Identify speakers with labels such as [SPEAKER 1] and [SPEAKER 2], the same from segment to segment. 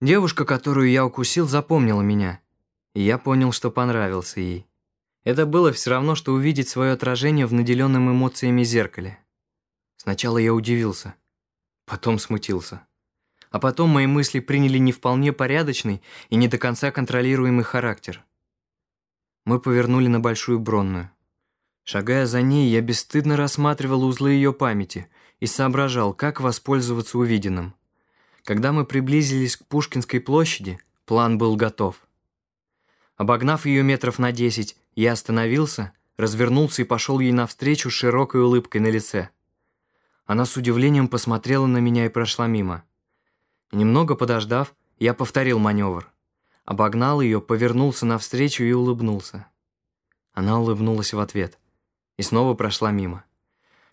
[SPEAKER 1] Девушка, которую я укусил, запомнила меня, и я понял, что понравился ей. Это было все равно, что увидеть свое отражение в наделенном эмоциями зеркале. Сначала я удивился, потом смутился. А потом мои мысли приняли не вполне порядочный и не до конца контролируемый характер. Мы повернули на Большую Бронную. Шагая за ней, я бесстыдно рассматривал узлы ее памяти и соображал, как воспользоваться увиденным. Когда мы приблизились к Пушкинской площади, план был готов. Обогнав ее метров на десять, я остановился, развернулся и пошел ей навстречу с широкой улыбкой на лице. Она с удивлением посмотрела на меня и прошла мимо. Немного подождав, я повторил маневр. Обогнал ее, повернулся навстречу и улыбнулся. Она улыбнулась в ответ и снова прошла мимо.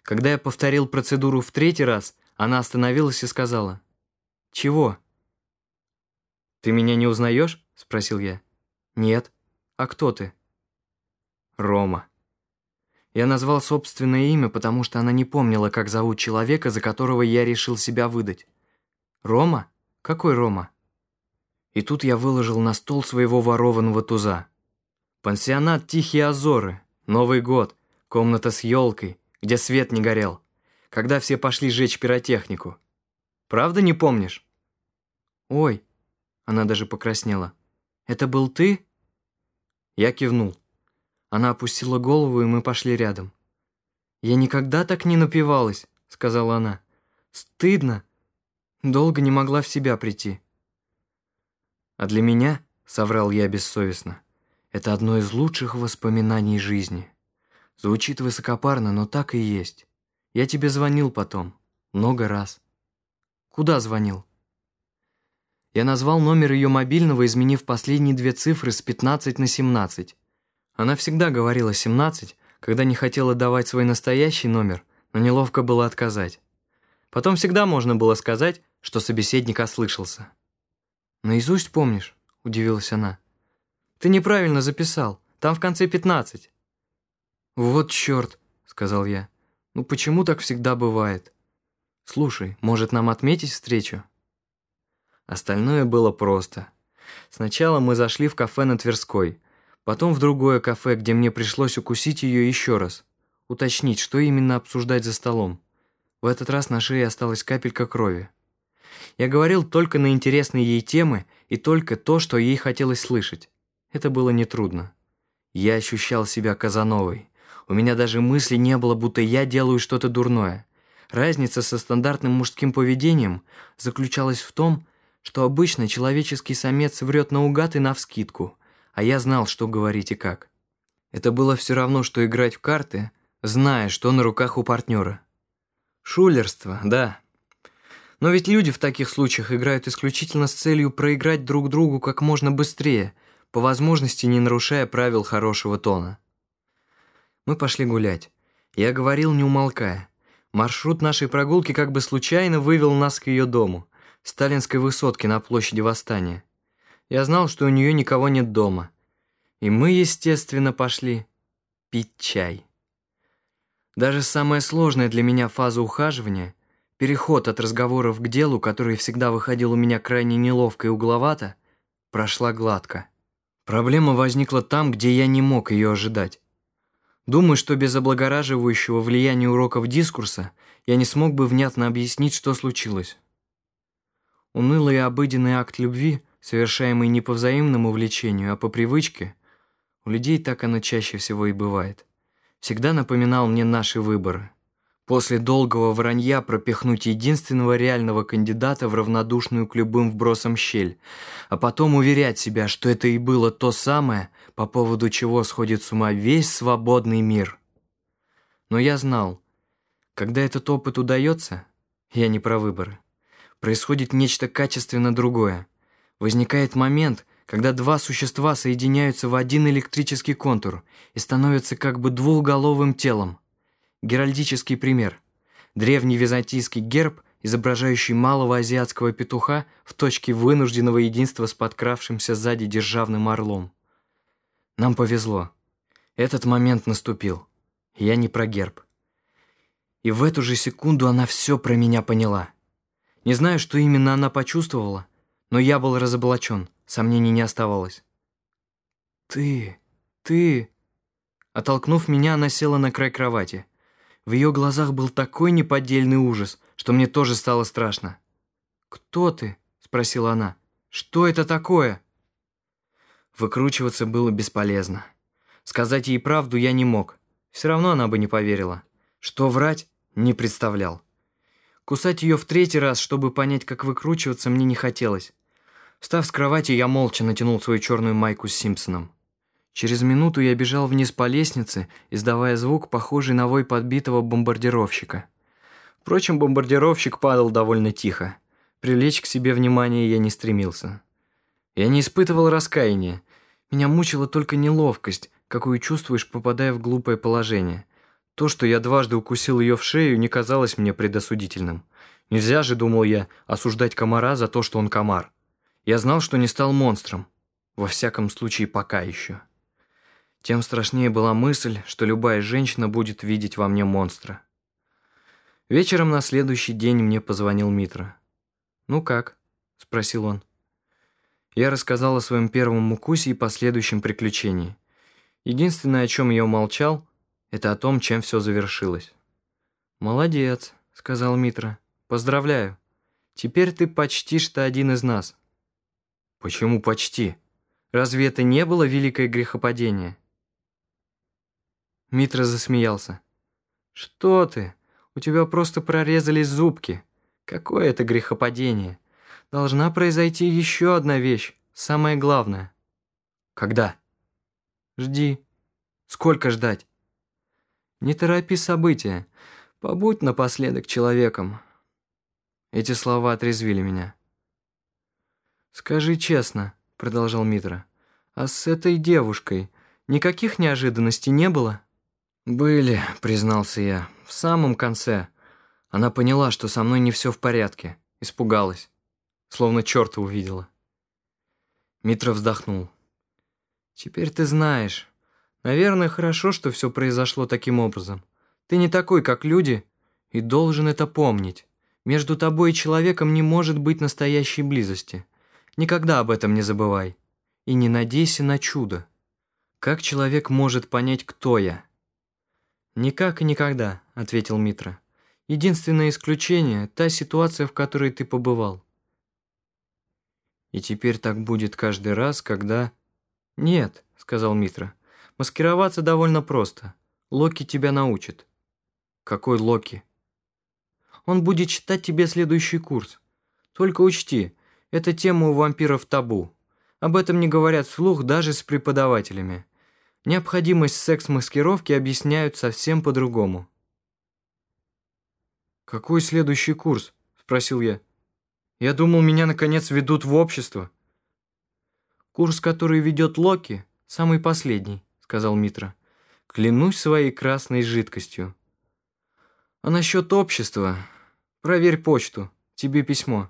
[SPEAKER 1] Когда я повторил процедуру в третий раз, она остановилась и сказала «Чего?» «Ты меня не узнаешь?» – спросил я. «Нет. А кто ты?» «Рома». Я назвал собственное имя, потому что она не помнила, как зовут человека, за которого я решил себя выдать. «Рома? Какой Рома?» И тут я выложил на стол своего ворованного туза. Пансионат «Тихие Азоры», Новый год, комната с елкой, где свет не горел, когда все пошли жечь пиротехнику. Правда не помнишь? Ой, она даже покраснела. Это был ты? Я кивнул. Она опустила голову, и мы пошли рядом. «Я никогда так не напивалась», — сказала она. «Стыдно. Долго не могла в себя прийти». «А для меня», — соврал я бессовестно, «это одно из лучших воспоминаний жизни. Звучит высокопарно, но так и есть. Я тебе звонил потом. Много раз». «Куда звонил?» Я назвал номер ее мобильного, изменив последние две цифры с 15 на 17. Она всегда говорила 17, когда не хотела давать свой настоящий номер, но неловко было отказать. Потом всегда можно было сказать, что собеседник ослышался. «Наизусть помнишь?» – удивилась она. «Ты неправильно записал, там в конце 15». «Вот черт», – сказал я. «Ну почему так всегда бывает?» «Слушай, может нам отметить встречу?» Остальное было просто. Сначала мы зашли в кафе на Тверской – Потом в другое кафе, где мне пришлось укусить ее еще раз. Уточнить, что именно обсуждать за столом. В этот раз на шее осталась капелька крови. Я говорил только на интересные ей темы и только то, что ей хотелось слышать. Это было нетрудно. Я ощущал себя Казановой. У меня даже мысли не было, будто я делаю что-то дурное. Разница со стандартным мужским поведением заключалась в том, что обычно человеческий самец врет наугад и навскидку, а я знал, что говорить и как. Это было все равно, что играть в карты, зная, что на руках у партнера. Шулерство, да. Но ведь люди в таких случаях играют исключительно с целью проиграть друг другу как можно быстрее, по возможности не нарушая правил хорошего тона. Мы пошли гулять. Я говорил, не умолкая. Маршрут нашей прогулки как бы случайно вывел нас к ее дому, сталинской высотке на площади Восстания. Я знал, что у нее никого нет дома. И мы, естественно, пошли пить чай. Даже самая сложная для меня фаза ухаживания, переход от разговоров к делу, который всегда выходил у меня крайне неловко и угловато, прошла гладко. Проблема возникла там, где я не мог ее ожидать. Думаю, что без облагораживающего влияния уроков дискурса я не смог бы внятно объяснить, что случилось. Унылый и обыденный акт любви – совершаемый не по взаимному влечению, а по привычке, у людей так оно чаще всего и бывает, всегда напоминал мне наши выборы. После долгого вранья пропихнуть единственного реального кандидата в равнодушную к любым вбросам щель, а потом уверять себя, что это и было то самое, по поводу чего сходит с ума весь свободный мир. Но я знал, когда этот опыт удается, я не про выборы, происходит нечто качественно другое. Возникает момент, когда два существа соединяются в один электрический контур и становятся как бы двухголовым телом. Геральдический пример. Древний византийский герб, изображающий малого азиатского петуха в точке вынужденного единства с подкравшимся сзади державным орлом. Нам повезло. Этот момент наступил. Я не про герб. И в эту же секунду она все про меня поняла. Не знаю, что именно она почувствовала, Но я был разоблачен, сомнений не оставалось. «Ты, ты...» Оттолкнув меня, она села на край кровати. В ее глазах был такой неподдельный ужас, что мне тоже стало страшно. «Кто ты?» — спросила она. «Что это такое?» Выкручиваться было бесполезно. Сказать ей правду я не мог. Все равно она бы не поверила. Что врать, не представлял. Кусать ее в третий раз, чтобы понять, как выкручиваться, мне не хотелось. Встав с кровати, я молча натянул свою черную майку с Симпсоном. Через минуту я бежал вниз по лестнице, издавая звук, похожий на вой подбитого бомбардировщика. Впрочем, бомбардировщик падал довольно тихо. Привлечь к себе внимание я не стремился. Я не испытывал раскаяния. Меня мучила только неловкость, какую чувствуешь, попадая в глупое положение. То, что я дважды укусил ее в шею, не казалось мне предосудительным. Нельзя же, думал я, осуждать комара за то, что он комар. Я знал, что не стал монстром. Во всяком случае, пока еще. Тем страшнее была мысль, что любая женщина будет видеть во мне монстра. Вечером на следующий день мне позвонил Митра. «Ну как?» – спросил он. Я рассказал о своем первом укусе и последующем приключении. Единственное, о чем я умолчал, это о том, чем все завершилось. «Молодец», — сказал Митра. «Поздравляю. Теперь ты почти что один из нас». «Почему почти? Разве это не было великое грехопадение?» Митра засмеялся. «Что ты? У тебя просто прорезались зубки. Какое это грехопадение? Должна произойти еще одна вещь, самое главное». «Когда?» «Жди». «Сколько ждать?» Не торопи события. Побудь напоследок человеком. Эти слова отрезвили меня. «Скажи честно», — продолжал Митра, «а с этой девушкой никаких неожиданностей не было?» «Были», — признался я, — «в самом конце. Она поняла, что со мной не все в порядке, испугалась, словно черта увидела». Митра вздохнул. «Теперь ты знаешь, Наверное, хорошо, что все произошло таким образом. Ты не такой, как люди, и должен это помнить. Между тобой и человеком не может быть настоящей близости. Никогда об этом не забывай. И не надейся на чудо. Как человек может понять, кто я? «Никак и никогда», — ответил Митра. «Единственное исключение — та ситуация, в которой ты побывал». «И теперь так будет каждый раз, когда...» «Нет», — сказал Митра. Маскироваться довольно просто. Локи тебя научит». «Какой Локи?» «Он будет читать тебе следующий курс. Только учти, эта тема у вампиров табу. Об этом не говорят вслух даже с преподавателями. Необходимость секс-маскировки объясняют совсем по-другому». «Какой следующий курс?» – спросил я. «Я думал, меня наконец ведут в общество». «Курс, который ведет Локи, самый последний сказал Митра. «Клянусь своей красной жидкостью». «А насчет общества? Проверь почту. Тебе письмо».